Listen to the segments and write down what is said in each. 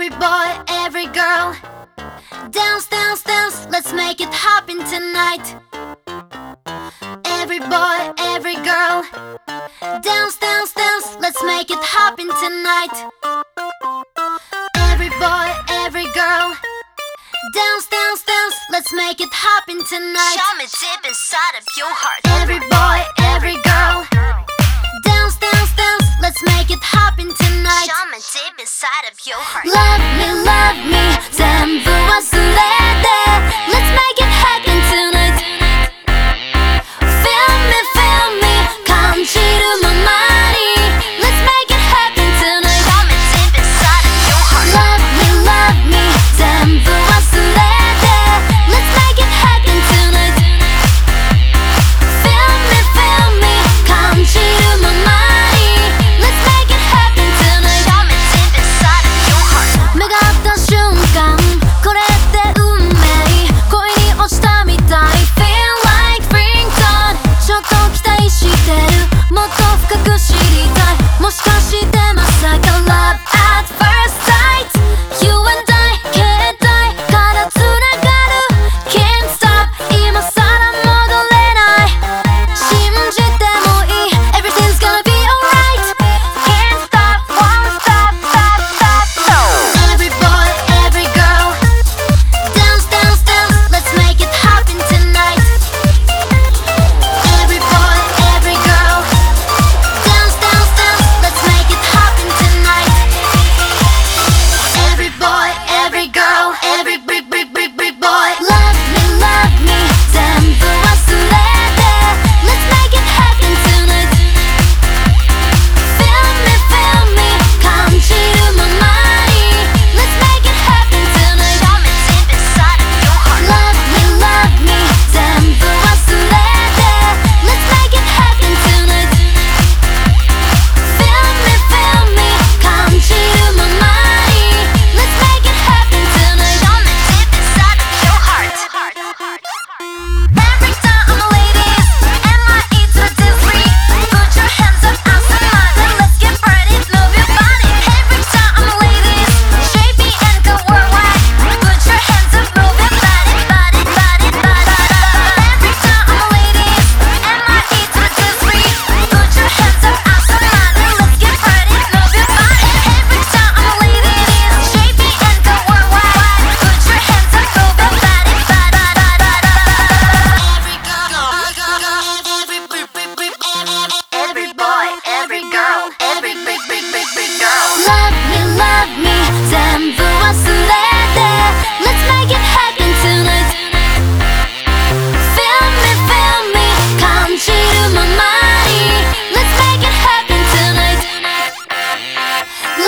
Every boy, every girl. Dance, dance, dance, let's make it happen tonight. Every boy, every girl. Dance, dance, dance, let's make it happen tonight. Every boy, every girl. Dance, dance, dance, let's make it happen tonight. Show me deep inside of your heart. Every boy.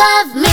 love me.